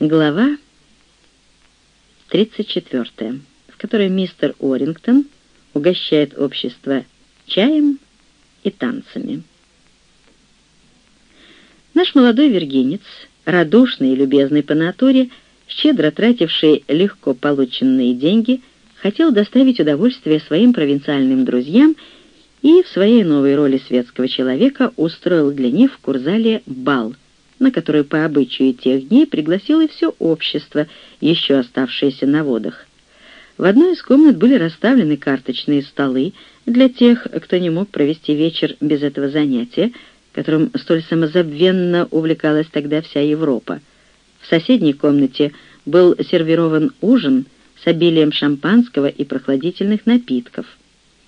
Глава 34, в которой мистер Орингтон угощает общество чаем и танцами. Наш молодой вергинец, радушный и любезный по натуре, щедро тративший легко полученные деньги, хотел доставить удовольствие своим провинциальным друзьям и в своей новой роли светского человека устроил для них в Курзале бал — на который по обычаю тех дней пригласил и все общество, еще оставшееся на водах. В одной из комнат были расставлены карточные столы для тех, кто не мог провести вечер без этого занятия, которым столь самозабвенно увлекалась тогда вся Европа. В соседней комнате был сервирован ужин с обилием шампанского и прохладительных напитков.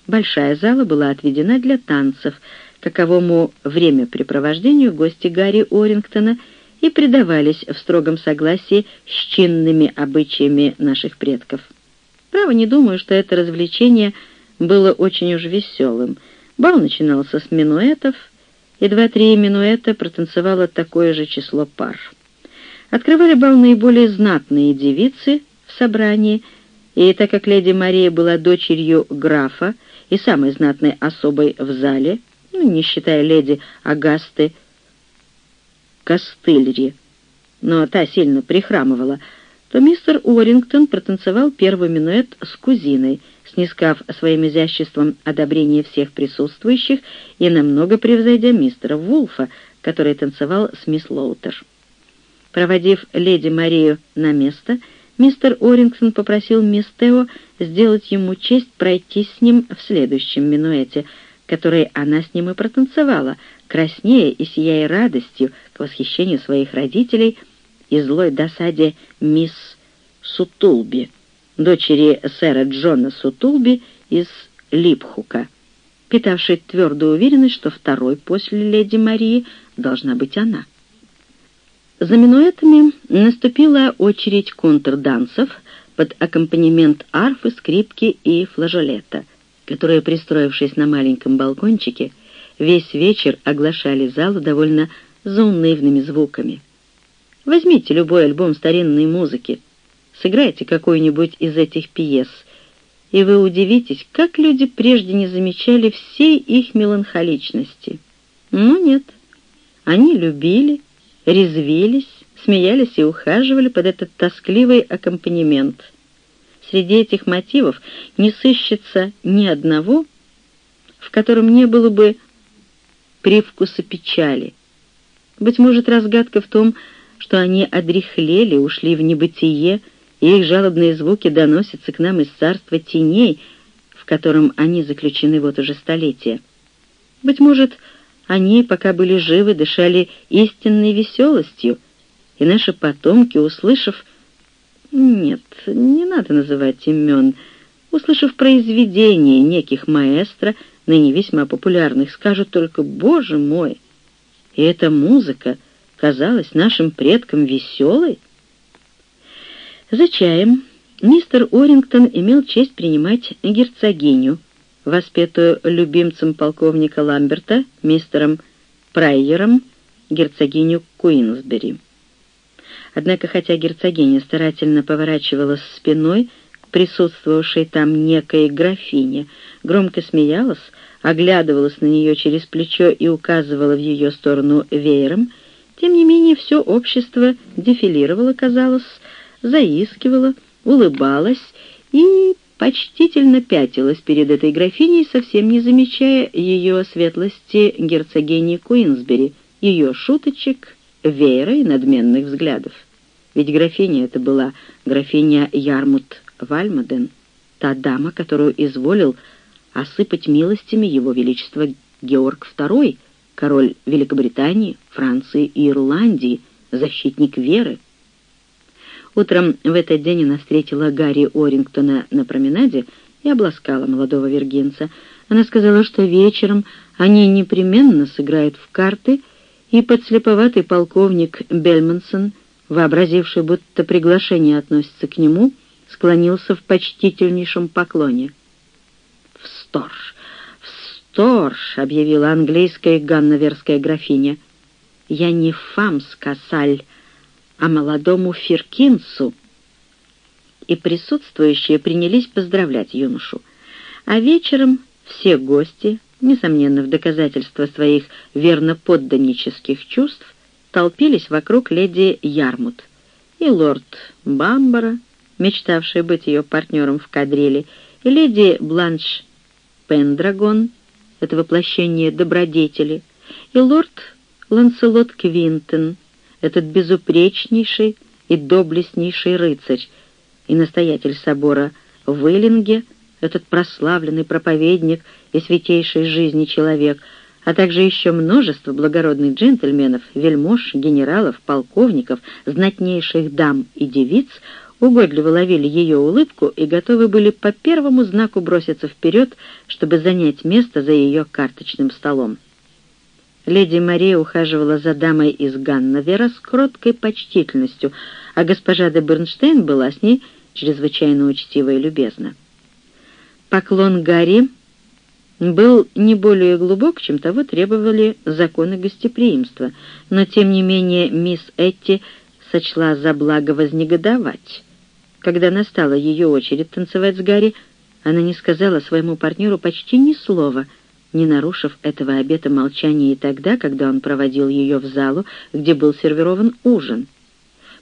Большая зала была отведена для танцев — каковому времяпрепровождению гости Гарри Орингтона и предавались в строгом согласии с чинными обычаями наших предков. Право, не думаю, что это развлечение было очень уж веселым. Бал начинался с минуэтов, и два-три минуэта протанцевало такое же число пар. Открывали бал наиболее знатные девицы в собрании, и так как леди Мария была дочерью графа и самой знатной особой в зале, ну, не считая леди Агасты Костыльри, но та сильно прихрамывала, то мистер Уоррингтон протанцевал первый минуэт с кузиной, снискав своим изяществом одобрение всех присутствующих и намного превзойдя мистера Вулфа, который танцевал с мисс Лоутер. Проводив леди Марию на место, мистер Орингтон попросил мисс Тео сделать ему честь пройти с ним в следующем минуэте — которые она с ним и протанцевала, краснея и сияя радостью к восхищению своих родителей и злой досаде мисс Сутулби, дочери сэра Джона Сутулби из Липхука, питавшей твердую уверенность, что второй после леди Марии должна быть она. За минуэтами наступила очередь контрдансов под аккомпанемент арфы, скрипки и флажолета — которые, пристроившись на маленьком балкончике, весь вечер оглашали залу довольно заунывными звуками. Возьмите любой альбом старинной музыки, сыграйте какую-нибудь из этих пьес, и вы удивитесь, как люди прежде не замечали всей их меланхоличности. Но нет, они любили, резвились, смеялись и ухаживали под этот тоскливый аккомпанемент — среди этих мотивов не сыщется ни одного, в котором не было бы привкуса печали. Быть может, разгадка в том, что они одряхлели, ушли в небытие, и их жалобные звуки доносятся к нам из царства теней, в котором они заключены вот уже столетия. Быть может, они, пока были живы, дышали истинной веселостью, и наши потомки, услышав нет, не надо называть имен. Услышав произведение неких маэстро, ныне весьма популярных, скажут только «Боже мой!» И эта музыка казалась нашим предкам веселой? За чаем мистер Орингтон имел честь принимать герцогиню, воспетую любимцем полковника Ламберта, мистером Прайером, герцогиню Куинсбери. Однако, хотя герцогиня старательно поворачивалась спиной к присутствовавшей там некой графине, громко смеялась, оглядывалась на нее через плечо и указывала в ее сторону веером, тем не менее все общество дефилировало, казалось, заискивало, улыбалось и почтительно пятилась перед этой графиней, совсем не замечая ее светлости герцогини Куинсбери, ее шуточек, веера и надменных взглядов. Ведь графиня это была графиня Ярмут Вальмаден, та дама, которую изволил осыпать милостями его величество Георг II, король Великобритании, Франции и Ирландии, защитник веры. Утром в этот день она встретила Гарри Орингтона на променаде и обласкала молодого виргинца. Она сказала, что вечером они непременно сыграют в карты и подслеповатый полковник Бельмансон, вообразивший, будто приглашение относится к нему, склонился в почтительнейшем поклоне. «Всторж! Всторж!» — объявила английская ганноверская графиня. «Я не фамс, касаль, а молодому Феркинсу. И присутствующие принялись поздравлять юношу. А вечером все гости, несомненно, в доказательство своих верноподданнических чувств, толпились вокруг леди Ярмут. И лорд Бамбара, мечтавший быть ее партнером в кадриле, и леди Бланш Пендрагон, это воплощение добродетели, и лорд Ланселот Квинтон, этот безупречнейший и доблестнейший рыцарь, и настоятель собора в Эллинге, этот прославленный проповедник и святейший жизни человек, а также еще множество благородных джентльменов, вельмож, генералов, полковников, знатнейших дам и девиц угодливо ловили ее улыбку и готовы были по первому знаку броситься вперед, чтобы занять место за ее карточным столом. Леди Мария ухаживала за дамой из Ганновера с кроткой почтительностью, а госпожа де Бернштейн была с ней чрезвычайно учтива и любезна. Поклон Гарри был не более глубок, чем того требовали законы гостеприимства, но, тем не менее, мисс Этти сочла за благо вознегодовать. Когда настала ее очередь танцевать с Гарри, она не сказала своему партнеру почти ни слова, не нарушив этого обета молчания и тогда, когда он проводил ее в залу, где был сервирован ужин.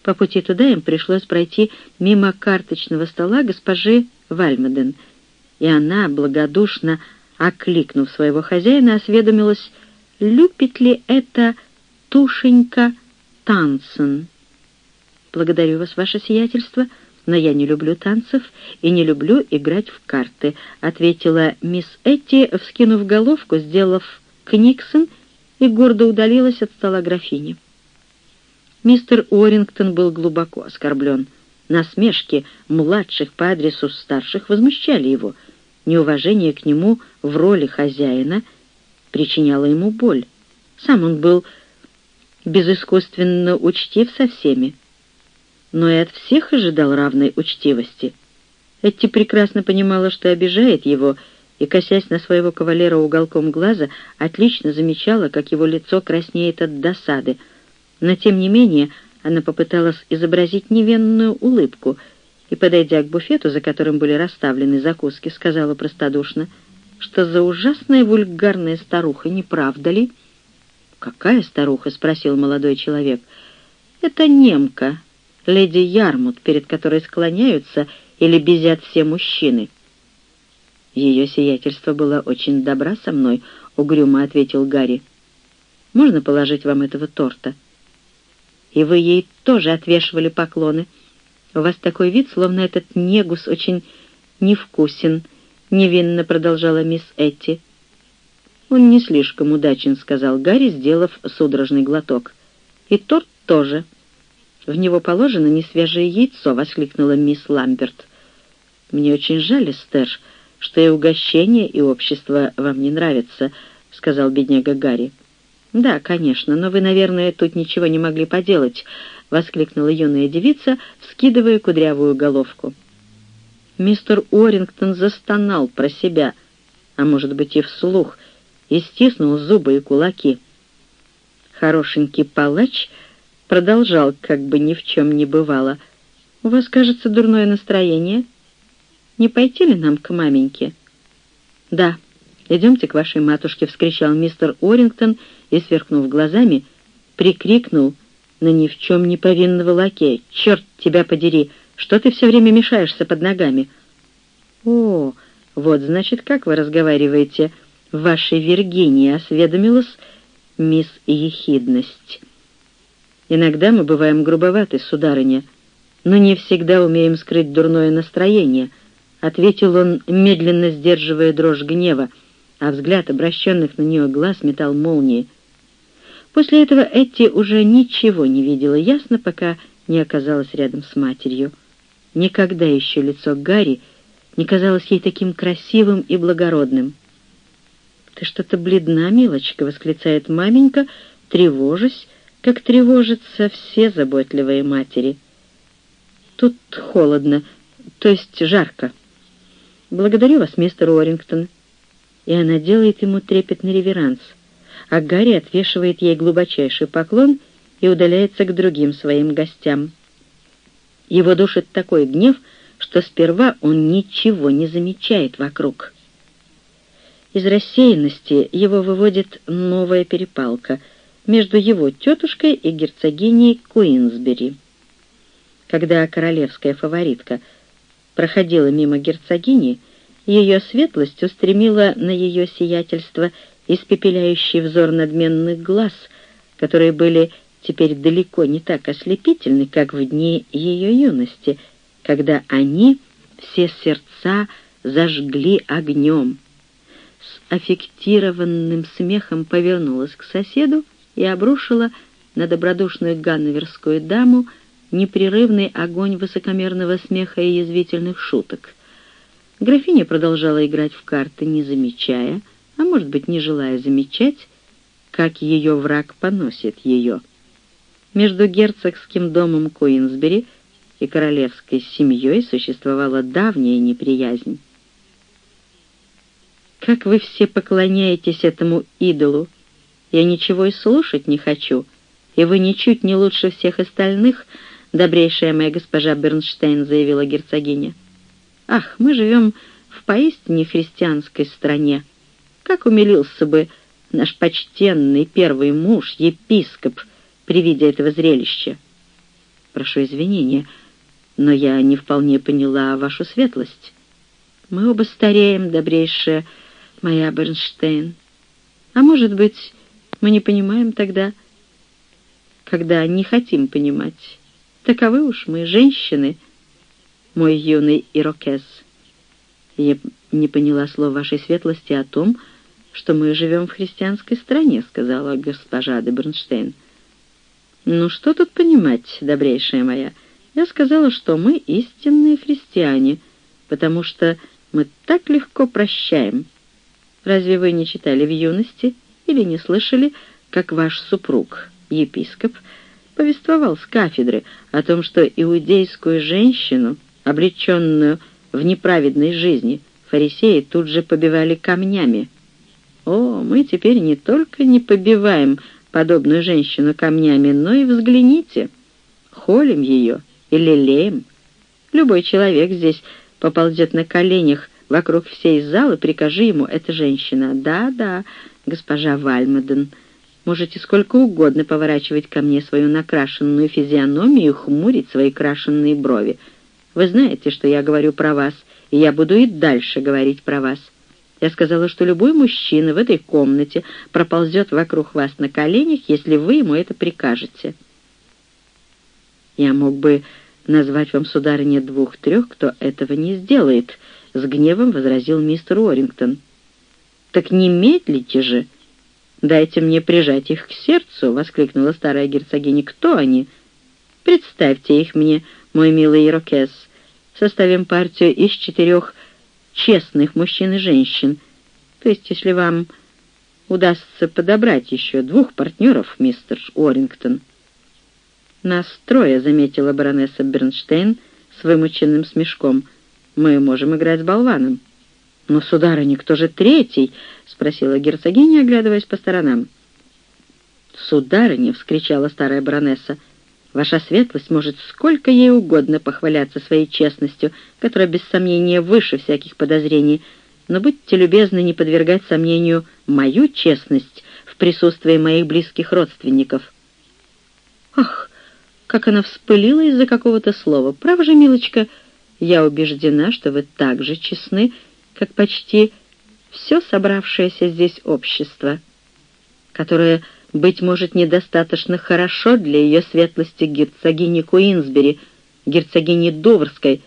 По пути туда им пришлось пройти мимо карточного стола госпожи Вальмеден — и она, благодушно окликнув своего хозяина, осведомилась, любит ли это Тушенька Тансен. «Благодарю вас, ваше сиятельство, но я не люблю танцев и не люблю играть в карты», ответила мисс Этти, вскинув головку, сделав книксон и гордо удалилась от стола графини. Мистер Уоррингтон был глубоко оскорблен. Насмешки младших по адресу старших возмущали его — неуважение к нему в роли хозяина причиняло ему боль. Сам он был безыскусственно учтив со всеми, но и от всех ожидал равной учтивости. Этти прекрасно понимала, что обижает его, и, косясь на своего кавалера уголком глаза, отлично замечала, как его лицо краснеет от досады. Но, тем не менее, она попыталась изобразить невинную улыбку — и, подойдя к буфету, за которым были расставлены закуски, сказала простодушно, что за ужасная вульгарная старуха, не правда ли? «Какая старуха?» — спросил молодой человек. «Это немка, леди Ярмут, перед которой склоняются или безят все мужчины». «Ее сиятельство было очень добра со мной», — угрюмо ответил Гарри. «Можно положить вам этого торта?» «И вы ей тоже отвешивали поклоны», у вас такой вид, словно этот негус очень невкусен», — невинно продолжала мисс Этти. «Он не слишком удачен», — сказал Гарри, сделав судорожный глоток. «И торт тоже». «В него положено несвежее яйцо», — воскликнула мисс Ламберт. «Мне очень жаль, Эстер, что и угощение, и общество вам не нравятся», — сказал бедняга Гарри. «Да, конечно, но вы, наверное, тут ничего не могли поделать», — воскликнула юная девица, вскидывая кудрявую головку. Мистер Уоррингтон застонал про себя, а может быть и вслух, и стиснул зубы и кулаки. Хорошенький палач продолжал, как бы ни в чем не бывало. «У вас, кажется, дурное настроение. Не пойти ли нам к маменьке?» «Да, идемте к вашей матушке», — вскричал мистер Уоррингтон и, сверкнув глазами, прикрикнул — на ни в чем не повинного лакея. «Черт тебя подери! Что ты все время мешаешься под ногами?» «О, вот, значит, как вы разговариваете вашей Виргинии», — осведомилась мисс Ехидность. «Иногда мы бываем грубоваты, сударыня, но не всегда умеем скрыть дурное настроение», — ответил он, медленно сдерживая дрожь гнева, а взгляд обращенных на нее глаз метал молнии — После этого Этти уже ничего не видела ясно, пока не оказалась рядом с матерью. Никогда еще лицо Гарри не казалось ей таким красивым и благородным. «Ты что-то бледна, милочка!» — восклицает маменька, тревожась, как тревожатся все заботливые матери. «Тут холодно, то есть жарко. Благодарю вас, мистер Уоррингтон». И она делает ему трепетный реверанс — а Гарри отвешивает ей глубочайший поклон и удаляется к другим своим гостям. Его душит такой гнев, что сперва он ничего не замечает вокруг. Из рассеянности его выводит новая перепалка между его тетушкой и герцогиней Куинсбери. Когда королевская фаворитка проходила мимо герцогини, ее светлость устремила на ее сиятельство испепеляющий взор надменных глаз, которые были теперь далеко не так ослепительны, как в дни ее юности, когда они все сердца зажгли огнем. С аффектированным смехом повернулась к соседу и обрушила на добродушную ганноверскую даму непрерывный огонь высокомерного смеха и язвительных шуток. Графиня продолжала играть в карты, не замечая, а может быть, не желая замечать, как ее враг поносит ее. Между герцогским домом Куинсбери и королевской семьей существовала давняя неприязнь. «Как вы все поклоняетесь этому идолу! Я ничего и слушать не хочу, и вы ничуть не лучше всех остальных», добрейшая моя госпожа Бернштейн», — заявила герцогиня. «Ах, мы живем в поистине христианской стране. Как умилился бы наш почтенный первый муж, епископ, при виде этого зрелища. Прошу извинения, но я не вполне поняла вашу светлость. Мы оба стареем, добрейшая моя Бернштейн. А может быть, мы не понимаем тогда, когда не хотим понимать. Таковы уж мы, женщины, мой юный ирокез. Я не поняла слов вашей светлости о том, что мы живем в христианской стране», — сказала госпожа де Бернштейн. «Ну что тут понимать, добрейшая моя? Я сказала, что мы истинные христиане, потому что мы так легко прощаем. Разве вы не читали в юности или не слышали, как ваш супруг, епископ, повествовал с кафедры о том, что иудейскую женщину, обреченную в неправедной жизни, фарисеи тут же побивали камнями?» О, мы теперь не только не побиваем подобную женщину камнями, но и взгляните, холим ее и лелеем. Любой человек здесь поползет на коленях вокруг всей залы, прикажи ему, эта женщина. Да-да, госпожа Вальмаден, можете сколько угодно поворачивать ко мне свою накрашенную физиономию хмурить свои крашенные брови. Вы знаете, что я говорю про вас, и я буду и дальше говорить про вас. Я сказала, что любой мужчина в этой комнате проползет вокруг вас на коленях, если вы ему это прикажете. Я мог бы назвать вам, сударыня, двух-трех, кто этого не сделает, — с гневом возразил мистер Уоррингтон. «Так не медлите же! Дайте мне прижать их к сердцу!» — воскликнула старая герцогиня. «Кто они? Представьте их мне, мой милый ирокез. Составим партию из четырех честных мужчин и женщин. То есть, если вам удастся подобрать еще двух партнеров, мистер Уоррингтон. «Нас трое», — заметила баронесса Бернштейн с вымученным смешком. «Мы можем играть с болваном». «Но, сударыня, кто же третий?» — спросила герцогиня, оглядываясь по сторонам. «Сударыня!» — вскричала старая баронесса. Ваша светлость может сколько ей угодно похваляться своей честностью, которая без сомнения выше всяких подозрений, но будьте любезны не подвергать сомнению мою честность в присутствии моих близких родственников. Ах, как она вспылила из-за какого-то слова. Право же, милочка, я убеждена, что вы так же честны, как почти все собравшееся здесь общество, которое быть может, недостаточно хорошо для ее светлости герцогини Куинсбери, герцогини Доврской,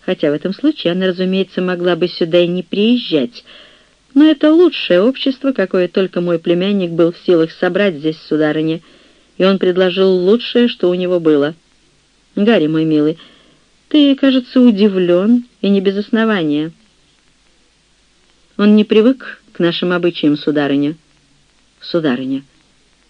хотя в этом случае она, разумеется, могла бы сюда и не приезжать. Но это лучшее общество, какое только мой племянник был в силах собрать здесь, сударыня, и он предложил лучшее, что у него было. Гарри, мой милый, ты, кажется, удивлен, и не без основания. Он не привык к нашим обычаям, сударыня. Сударыня,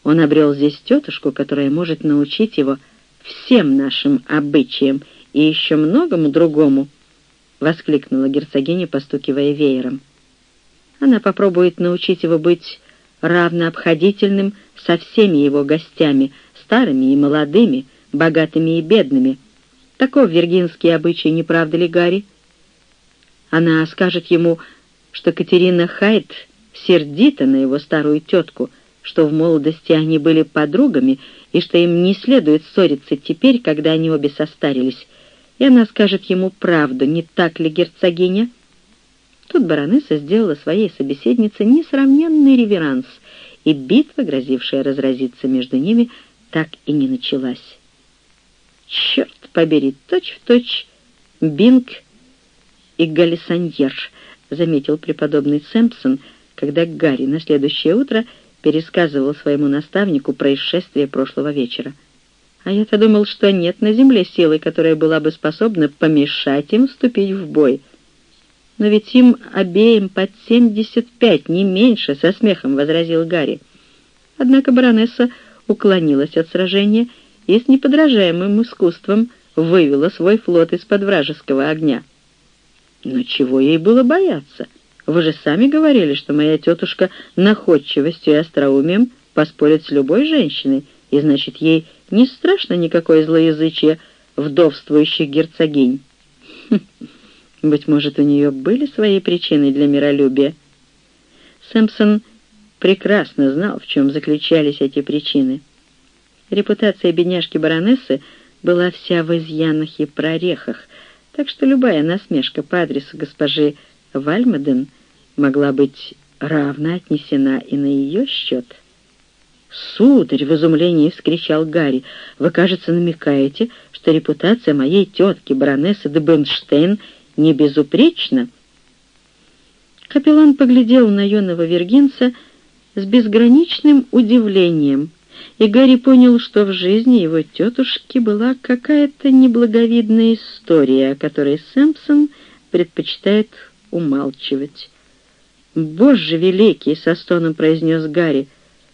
он обрел здесь тетушку, которая может научить его всем нашим обычаям и еще многому другому, — воскликнула герцогиня, постукивая веером. Она попробует научить его быть равнообходительным со всеми его гостями, старыми и молодыми, богатыми и бедными. Таков виргинский обычай, не правда ли, Гарри? Она скажет ему, что Катерина Хайт сердита на его старую тетку, что в молодости они были подругами и что им не следует ссориться теперь, когда они обе состарились. И она скажет ему правду, не так ли, герцогиня? Тут баронесса сделала своей собеседнице несравненный реверанс, и битва, грозившая разразиться между ними, так и не началась. Черт побери, точь-в-точь Бинг и Галисаньер, заметил преподобный Сэмпсон, когда Гарри на следующее утро пересказывал своему наставнику происшествие прошлого вечера. А я-то думал, что нет на земле силы, которая была бы способна помешать им вступить в бой. Но ведь им обеим под семьдесят пять, не меньше, со смехом возразил Гарри. Однако баронесса уклонилась от сражения и с неподражаемым искусством вывела свой флот из-под вражеского огня. Но чего ей было бояться? Вы же сами говорили, что моя тетушка находчивостью и остроумием поспорит с любой женщиной, и значит, ей не страшно никакое злоязычие вдовствующих герцогинь. Хм, быть может, у нее были свои причины для миролюбия. Сэмпсон прекрасно знал, в чем заключались эти причины. Репутация бедняжки-баронессы была вся в изъянах и прорехах, так что любая насмешка по адресу госпожи Вальмаден могла быть равно отнесена и на ее счет. «Сударь!» — в изумлении вскричал Гарри. «Вы, кажется, намекаете, что репутация моей тетки, баронессы де Бенштейн, не безупречна?» Капеллан поглядел на юного вергинца с безграничным удивлением, и Гарри понял, что в жизни его тетушки была какая-то неблаговидная история, о которой Сэмпсон предпочитает умалчивать. «Боже великий!» — со стоном произнес Гарри.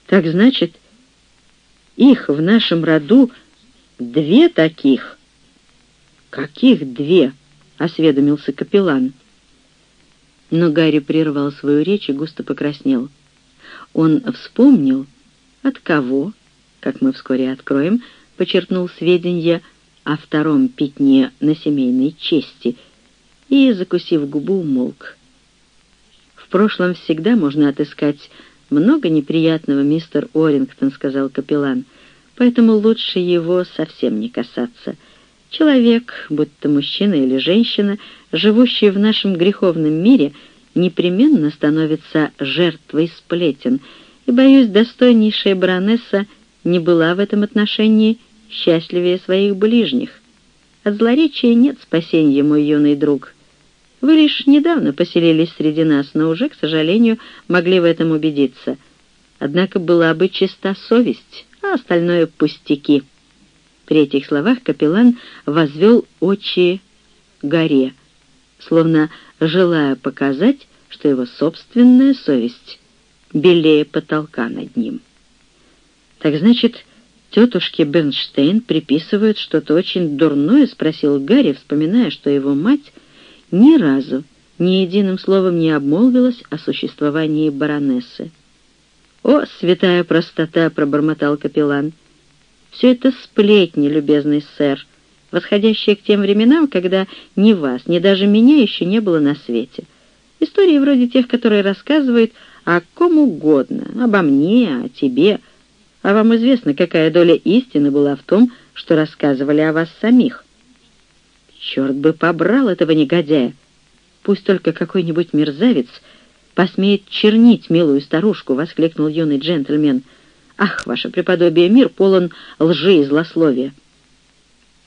«Так значит, их в нашем роду две таких?» «Каких две?» — осведомился капеллан. Но Гарри прервал свою речь и густо покраснел. Он вспомнил, от кого, как мы вскоре откроем, почерпнул сведения о втором пятне на семейной чести и, закусив губу, умолк прошлом всегда можно отыскать много неприятного, мистер Орингтон», — сказал капеллан, «поэтому лучше его совсем не касаться. Человек, будь то мужчина или женщина, живущий в нашем греховном мире, непременно становится жертвой сплетен, и, боюсь, достойнейшая баронесса не была в этом отношении счастливее своих ближних. От злоречия нет спасения, мой юный друг». Вы лишь недавно поселились среди нас, но уже, к сожалению, могли в этом убедиться. Однако была бы чиста совесть, а остальное — пустяки». При этих словах капеллан возвел очи горе, словно желая показать, что его собственная совесть белее потолка над ним. «Так значит, тетушке Бенштейн приписывают что-то очень дурное?» — спросил Гарри, вспоминая, что его мать — ни разу, ни единым словом не обмолвилась о существовании баронессы. «О, святая простота!» — пробормотал капеллан. «Все это сплетни, любезный сэр, восходящие к тем временам, когда ни вас, ни даже меня еще не было на свете. Истории вроде тех, которые рассказывают о ком угодно, обо мне, о тебе. А вам известно, какая доля истины была в том, что рассказывали о вас самих. Черт бы побрал этого негодяя! Пусть только какой-нибудь мерзавец посмеет чернить милую старушку, — воскликнул юный джентльмен. Ах, ваше преподобие, мир полон лжи и злословия.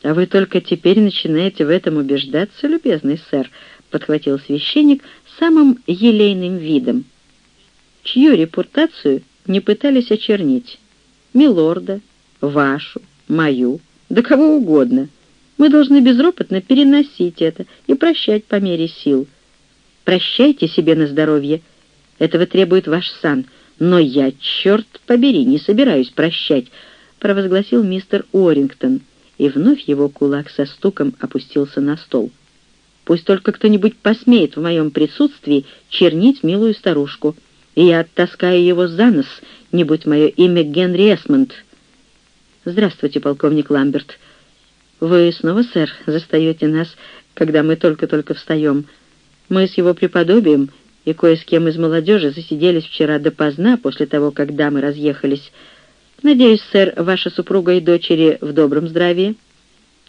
А вы только теперь начинаете в этом убеждаться, любезный сэр, — подхватил священник самым елейным видом. Чью репутацию не пытались очернить? Милорда, вашу, мою, да кого угодно — мы должны безропотно переносить это и прощать по мере сил. Прощайте себе на здоровье. Этого требует ваш сан. Но я, черт побери, не собираюсь прощать, провозгласил мистер Уоррингтон, и вновь его кулак со стуком опустился на стол. Пусть только кто-нибудь посмеет в моем присутствии чернить милую старушку, и я оттаскаю его за нос, не будь мое имя Генри Эсмонд. «Здравствуйте, полковник Ламберт. Вы снова, сэр, застаете нас, когда мы только-только встаем. Мы с его преподобием и кое с кем из молодежи засиделись вчера допоздна после того, как дамы разъехались. Надеюсь, сэр, ваша супруга и дочери в добром здравии?»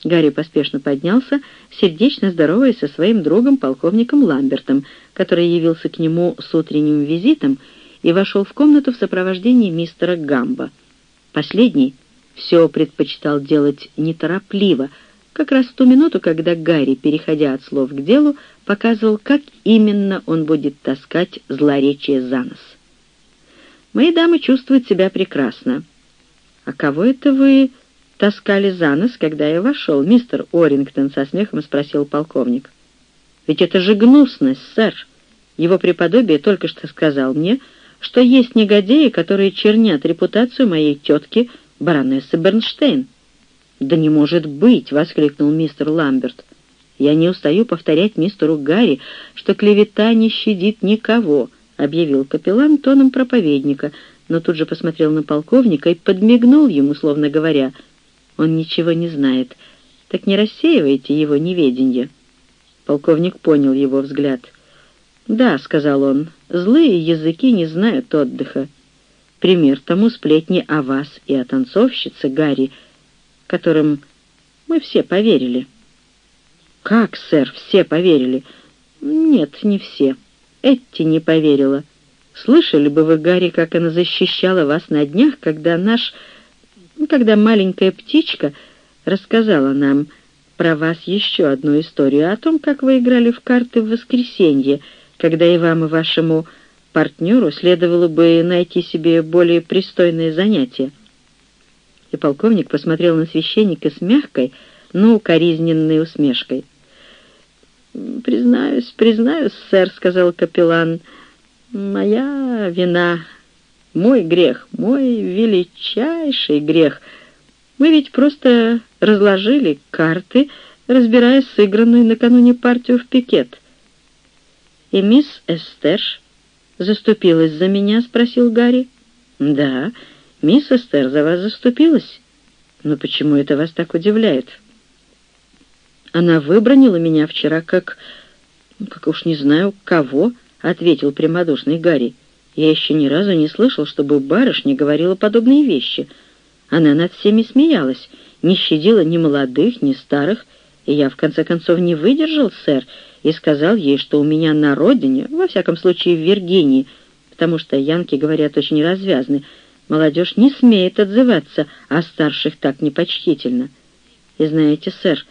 Гарри поспешно поднялся, сердечно здороваясь со своим другом, полковником Ламбертом, который явился к нему с утренним визитом и вошел в комнату в сопровождении мистера Гамба. Последний все предпочитал делать неторопливо, как раз в ту минуту, когда Гарри, переходя от слов к делу, показывал, как именно он будет таскать злоречие за нос. «Мои дамы чувствуют себя прекрасно. А кого это вы таскали за нос, когда я вошел, мистер Орингтон?» — со смехом спросил полковник. «Ведь это же гнусность, сэр. Его преподобие только что сказал мне, что есть негодяи, которые чернят репутацию моей тетки, баронессы Бернштейн». «Да не может быть!» — воскликнул мистер Ламберт. «Я не устаю повторять мистеру Гарри, что клевета не щадит никого», — объявил капеллан тоном проповедника, но тут же посмотрел на полковника и подмигнул ему, словно говоря, «Он ничего не знает, так не рассеивайте его неведенье». Полковник понял его взгляд. «Да», — сказал он, — «злые языки не знают отдыха. Пример тому сплетни о вас и о танцовщице Гарри, которым мы все поверили». «Как, сэр, все поверили?» «Нет, не все. Этти не поверила. Слышали бы вы, Гарри, как она защищала вас на днях, когда наш... когда маленькая птичка рассказала нам про вас еще одну историю о том, как вы играли в карты в воскресенье, когда и вам, и вашему партнеру следовало бы найти себе более пристойное занятие». И полковник посмотрел на священника с мягкой, но укоризненной усмешкой. «Признаюсь, признаюсь, сэр», — сказал капеллан, — «моя вина, мой грех, мой величайший грех. Мы ведь просто разложили карты, разбирая сыгранную накануне партию в пикет». «И мисс Эстер заступилась за меня?» — спросил Гарри. «Да, мисс Эстер за вас заступилась. Но почему это вас так удивляет?» Она выбронила меня вчера как... как уж не знаю кого, — ответил прямодушный Гарри. Я еще ни разу не слышал, чтобы барышня говорила подобные вещи. Она над всеми смеялась, не щадила ни молодых, ни старых, и я, в конце концов, не выдержал, сэр, и сказал ей, что у меня на родине, во всяком случае в Виргинии, потому что янки говорят очень развязны, молодежь не смеет отзываться о старших так непочтительно. И знаете, сэр,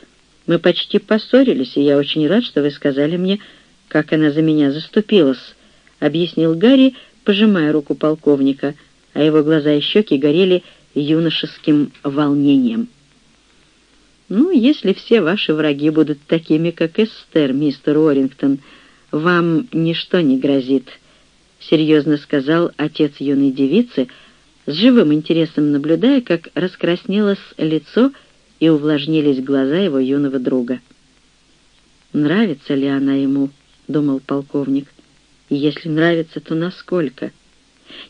мы почти поссорились, и я очень рад, что вы сказали мне, как она за меня заступилась», — объяснил Гарри, пожимая руку полковника, а его глаза и щеки горели юношеским волнением. «Ну, если все ваши враги будут такими, как Эстер, мистер Уоррингтон, вам ничто не грозит», — серьезно сказал отец юной девицы, с живым интересом наблюдая, как раскраснелось лицо и увлажнились глаза его юного друга. «Нравится ли она ему?» — думал полковник. «И если нравится, то насколько?»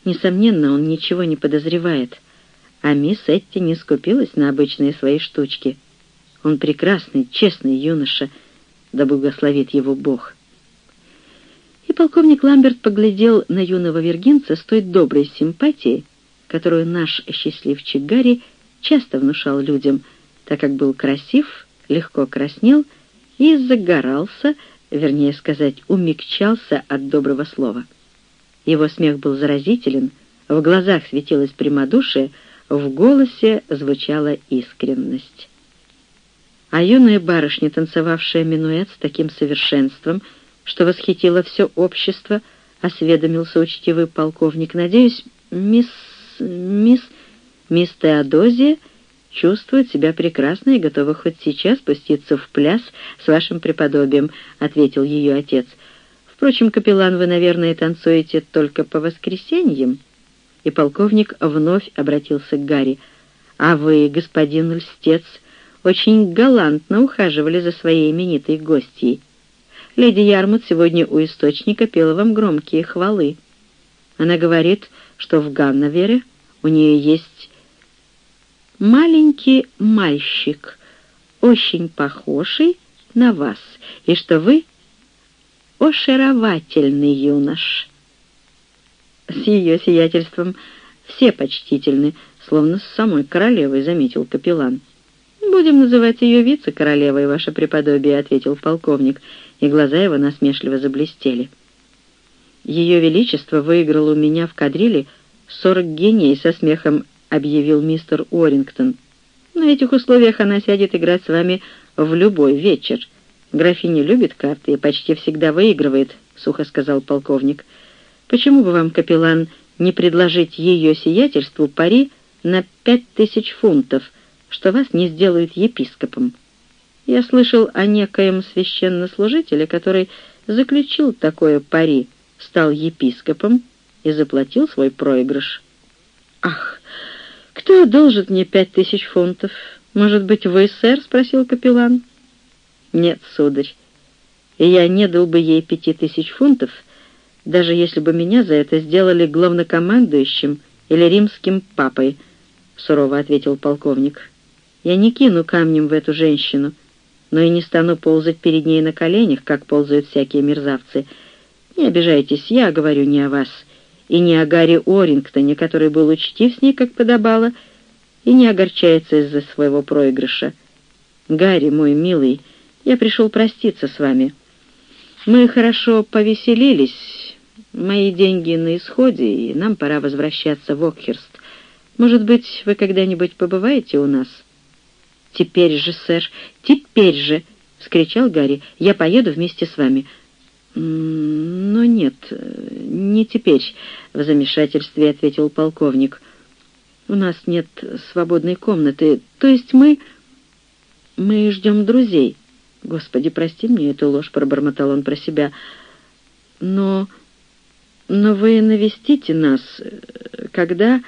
Несомненно, он ничего не подозревает, а мисс Этти не скупилась на обычные свои штучки. Он прекрасный, честный юноша, да благословит его Бог. И полковник Ламберт поглядел на юного виргинца с той доброй симпатией, которую наш счастливчик Гарри часто внушал людям — так как был красив, легко краснел и загорался, вернее сказать, умягчался от доброго слова. Его смех был заразителен, в глазах светилось прямодушие, в голосе звучала искренность. А юная барышня, танцевавшая минуэт с таким совершенством, что восхитило все общество, осведомился учтивый полковник. «Надеюсь, мисс... мисс... мисс Теодозия...» чувствует себя прекрасно и готова хоть сейчас пуститься в пляс с вашим преподобием», — ответил ее отец. «Впрочем, капеллан, вы, наверное, танцуете только по воскресеньям?» И полковник вновь обратился к Гарри. «А вы, господин льстец, очень галантно ухаживали за своей именитой гостьей. Леди Ярмут сегодня у источника пела вам громкие хвалы. Она говорит, что в Ганновере у нее есть маленький мальчик, очень похожий на вас, и что вы ошаровательный юнош. С ее сиятельством все почтительны, словно с самой королевой, заметил капеллан. «Будем называть ее вице-королевой, ваше преподобие», — ответил полковник, и глаза его насмешливо заблестели. «Ее Величество выиграло у меня в кадриле сорок геней», — со смехом объявил мистер Уоррингтон. «На этих условиях она сядет играть с вами в любой вечер. Графиня любит карты и почти всегда выигрывает», — сухо сказал полковник. «Почему бы вам, капеллан, не предложить ее сиятельству пари на пять тысяч фунтов, что вас не сделают епископом. Я слышал о некоем священнослужителе, который заключил такое пари, стал епископом и заплатил свой проигрыш. «Ах, кто одолжит мне пять тысяч фунтов? Может быть, вы, сэр?» — спросил капеллан. «Нет, сударь, я не дал бы ей пяти тысяч фунтов, даже если бы меня за это сделали главнокомандующим или римским папой», — сурово ответил полковник. «Я не кину камнем в эту женщину, но и не стану ползать перед ней на коленях, как ползают всякие мерзавцы. Не обижайтесь, я говорю не о вас, и не о Гарри Орингтоне, который был учтив с ней, как подобало, и не огорчается из-за своего проигрыша. Гарри, мой милый, я пришел проститься с вами. Мы хорошо повеселились, Мои деньги на исходе, и нам пора возвращаться в Окхерст. Может быть, вы когда-нибудь побываете у нас?» «Теперь же, сэр, теперь же!» — вскричал Гарри. «Я поеду вместе с вами». «Но нет, не теперь», — в замешательстве ответил полковник. «У нас нет свободной комнаты. То есть мы... мы ждем друзей». «Господи, прости мне эту ложь», — пробормотал он про себя. «Но...» Но вы навестите нас, когда...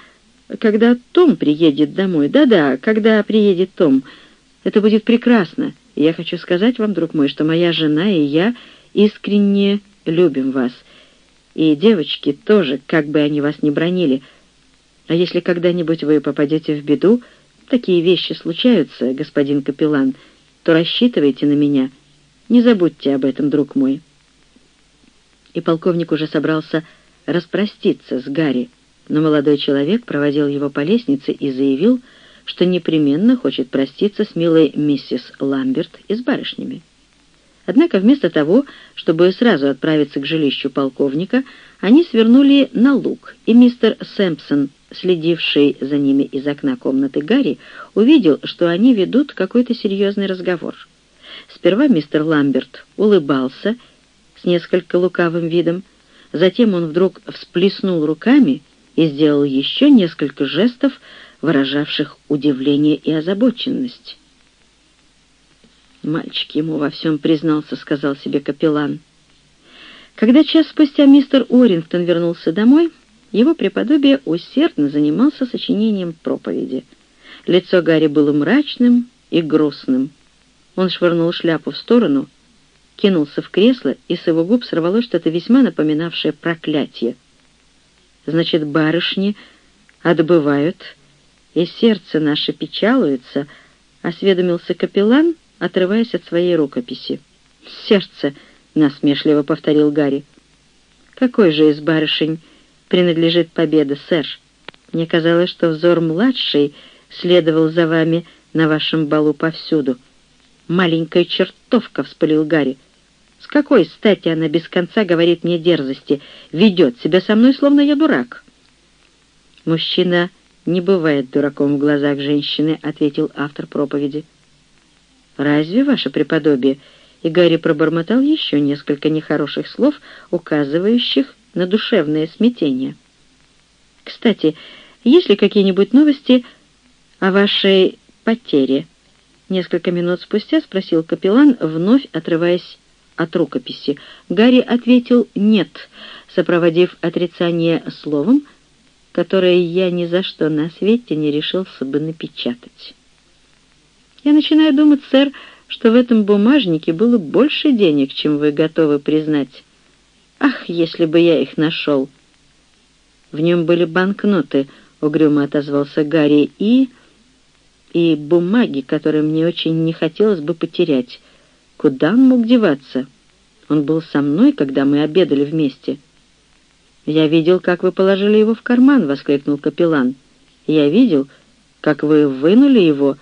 когда Том приедет домой. Да-да, когда приедет Том. Это будет прекрасно. Я хочу сказать вам, друг мой, что моя жена и я искренне любим вас. И девочки тоже, как бы они вас ни бронили. А если когда-нибудь вы попадете в беду, такие вещи случаются, господин капеллан, то рассчитывайте на меня. Не забудьте об этом, друг мой» и полковник уже собрался распроститься с Гарри, но молодой человек проводил его по лестнице и заявил, что непременно хочет проститься с милой миссис Ламберт и с барышнями. Однако вместо того, чтобы сразу отправиться к жилищу полковника, они свернули на луг, и мистер Сэмпсон, следивший за ними из окна комнаты Гарри, увидел, что они ведут какой-то серьезный разговор. Сперва мистер Ламберт улыбался несколько лукавым видом. Затем он вдруг всплеснул руками и сделал еще несколько жестов, выражавших удивление и озабоченность. «Мальчик ему во всем признался», — сказал себе капеллан. Когда час спустя мистер Уоррингтон вернулся домой, его преподобие усердно занимался сочинением проповеди. Лицо Гарри было мрачным и грустным. Он швырнул шляпу в сторону кинулся в кресло, и с его губ сорвалось что-то весьма напоминавшее проклятие. «Значит, барышни отбывают, и сердце наше печалуется», — осведомился капеллан, отрываясь от своей рукописи. «Сердце», — насмешливо повторил Гарри. «Какой же из барышень принадлежит победа, сэр? Мне казалось, что взор младший следовал за вами на вашем балу повсюду». «Маленькая чертовка!» — вспылил Гарри. С какой стати она без конца говорит мне дерзости, ведет себя со мной, словно я дурак?» «Мужчина не бывает дураком в глазах женщины», — ответил автор проповеди. «Разве, ваше преподобие?» И Гарри пробормотал еще несколько нехороших слов, указывающих на душевное смятение. «Кстати, есть ли какие-нибудь новости о вашей потере?» Несколько минут спустя спросил капеллан, вновь отрываясь от рукописи. Гарри ответил «нет», сопроводив отрицание словом, которое я ни за что на свете не решился бы напечатать. «Я начинаю думать, сэр, что в этом бумажнике было больше денег, чем вы готовы признать. Ах, если бы я их нашел!» «В нем были банкноты», — угрюмо отозвался Гарри, — «и...» и бумаги, которые мне очень не хотелось бы потерять. Куда он мог деваться? Он был со мной, когда мы обедали вместе». «Я видел, как вы положили его в карман», — воскликнул капеллан. «Я видел, как вы вынули его,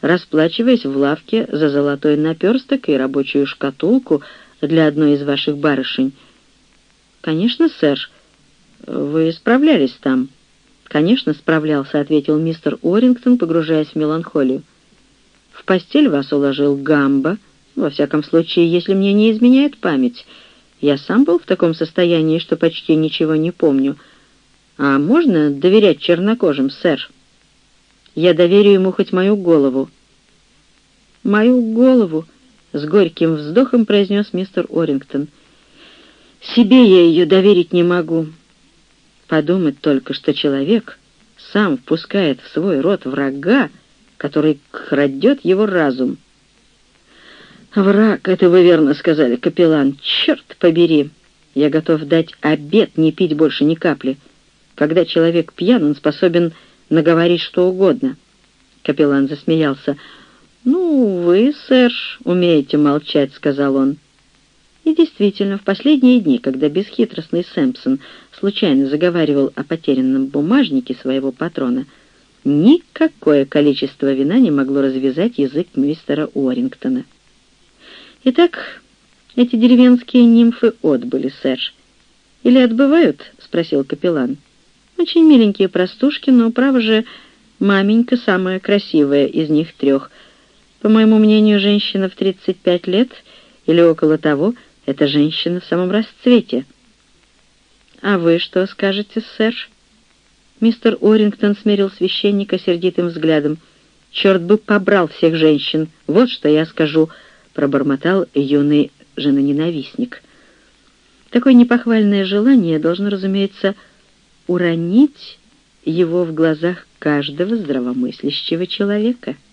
расплачиваясь в лавке за золотой наперсток и рабочую шкатулку для одной из ваших барышень». «Конечно, сэр. Вы справлялись там». «Конечно, справлялся», — ответил мистер Орингтон, погружаясь в меланхолию. «В постель вас уложил Гамба, во всяком случае, если мне не изменяет память». Я сам был в таком состоянии, что почти ничего не помню. А можно доверять чернокожим, сэр? Я доверю ему хоть мою голову». «Мою голову», — с горьким вздохом произнес мистер Орингтон. «Себе я ее доверить не могу. Подумать только, что человек сам впускает в свой рот врага, который крадет его разум». «Враг, это вы верно сказали, капеллан. Черт побери! Я готов дать обед не пить больше ни капли. Когда человек пьян, он способен наговорить что угодно». Капеллан засмеялся. «Ну, вы, сэр, умеете молчать», — сказал он. И действительно, в последние дни, когда бесхитростный Сэмпсон случайно заговаривал о потерянном бумажнике своего патрона, никакое количество вина не могло развязать язык мистера Уоррингтона. «Итак, эти деревенские нимфы отбыли, сэр. Или отбывают?» — спросил капеллан. «Очень миленькие простушки, но, право же, маменька самая красивая из них трех. По моему мнению, женщина в 35 лет или около того — это женщина в самом расцвете». «А вы что скажете, сэр?» Мистер Орингтон смерил священника сердитым взглядом. «Черт бы побрал всех женщин! Вот что я скажу!» Пробормотал юный женоненавистник. Такое непохвальное желание должно, разумеется, уронить его в глазах каждого здравомыслящего человека —